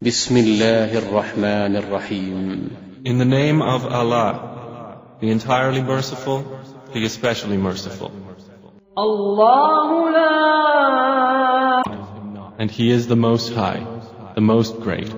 بسم الله الرحمن In the name of Allah, the entirely merciful, the especially merciful. Allah And He is the Most High, the Most Great.